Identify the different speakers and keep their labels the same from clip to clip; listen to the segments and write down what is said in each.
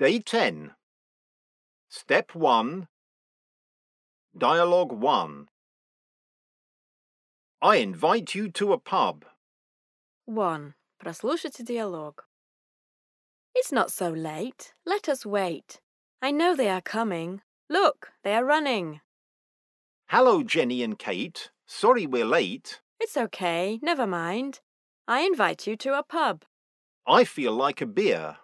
Speaker 1: Day 10. Step 1. Dialogue 1. I invite you to a pub.
Speaker 2: 1. Прослушайте диалог. It's not so late. Let us wait. I know they are coming. Look, they are running.
Speaker 1: Hello, Jenny and Kate. Sorry we're late.
Speaker 2: It's okay, never mind. I invite you to a pub.
Speaker 1: I feel like a beer.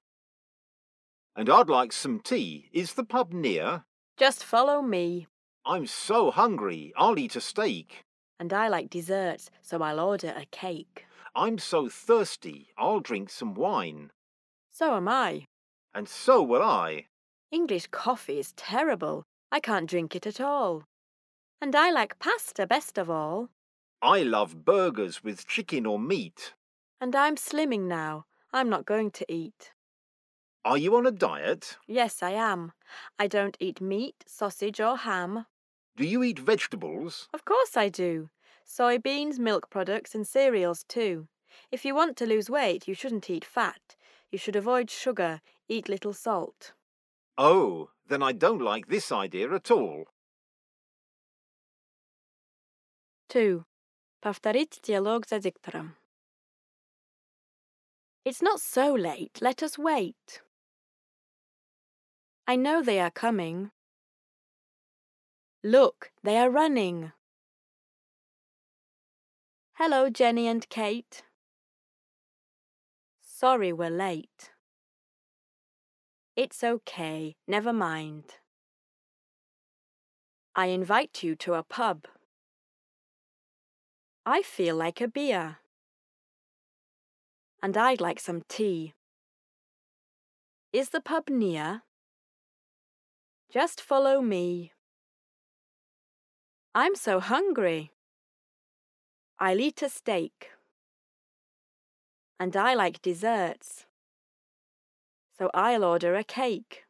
Speaker 1: And I'd like some tea. Is the pub near?
Speaker 2: Just follow me.
Speaker 1: I'm so hungry. I'll eat a steak.
Speaker 2: And I like desserts, so I'll order a cake.
Speaker 1: I'm so thirsty. I'll drink some wine.
Speaker 2: So am I.
Speaker 1: And so will I.
Speaker 2: English coffee is terrible. I can't drink it at all. And I like pasta best of all.
Speaker 1: I love burgers with chicken or meat.
Speaker 2: And I'm slimming now. I'm not going to eat.
Speaker 1: Are you on a diet?
Speaker 2: Yes, I am. I don't eat meat, sausage, or ham.
Speaker 1: Do you eat vegetables?
Speaker 2: Of course I do. Soybeans, milk products, and cereals too. If you want to lose weight, you shouldn't eat fat. You should avoid sugar, eat little salt.
Speaker 1: Oh, then I don't like this idea at all.
Speaker 2: 2. Повторить диалог за диктором. It's not so late. Let us wait. I know they are coming. Look, they are running. Hello, Jenny and Kate. Sorry we're late. It's okay, never mind. I invite you to a pub. I feel like a beer. And I'd like some tea. Is the pub near? Just follow me. I'm so hungry. I'll eat a steak. And I like desserts. So I'll order a cake.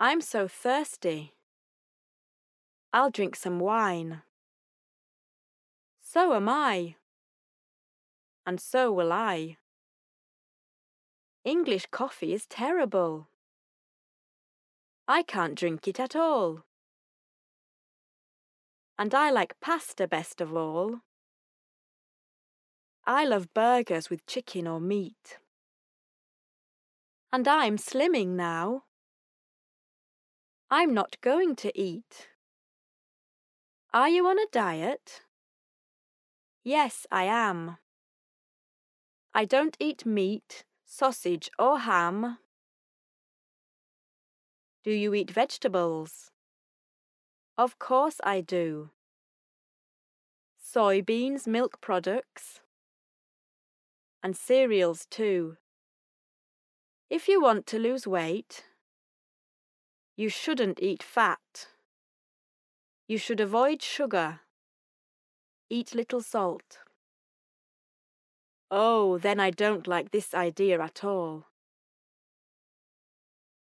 Speaker 2: I'm so thirsty. I'll drink some wine. So am I. And so will I. English coffee is terrible. I can't drink it at all. And I like pasta best of all. I love burgers with chicken or meat. And I'm slimming now. I'm not going to eat. Are you on a diet? Yes, I am. I don't eat meat, sausage, or ham. Do you eat vegetables? Of course I do. Soybeans, milk products, and cereals too. If you want to lose weight, you shouldn't eat fat. You should avoid sugar. Eat little salt. Oh, then I don't like this idea at all.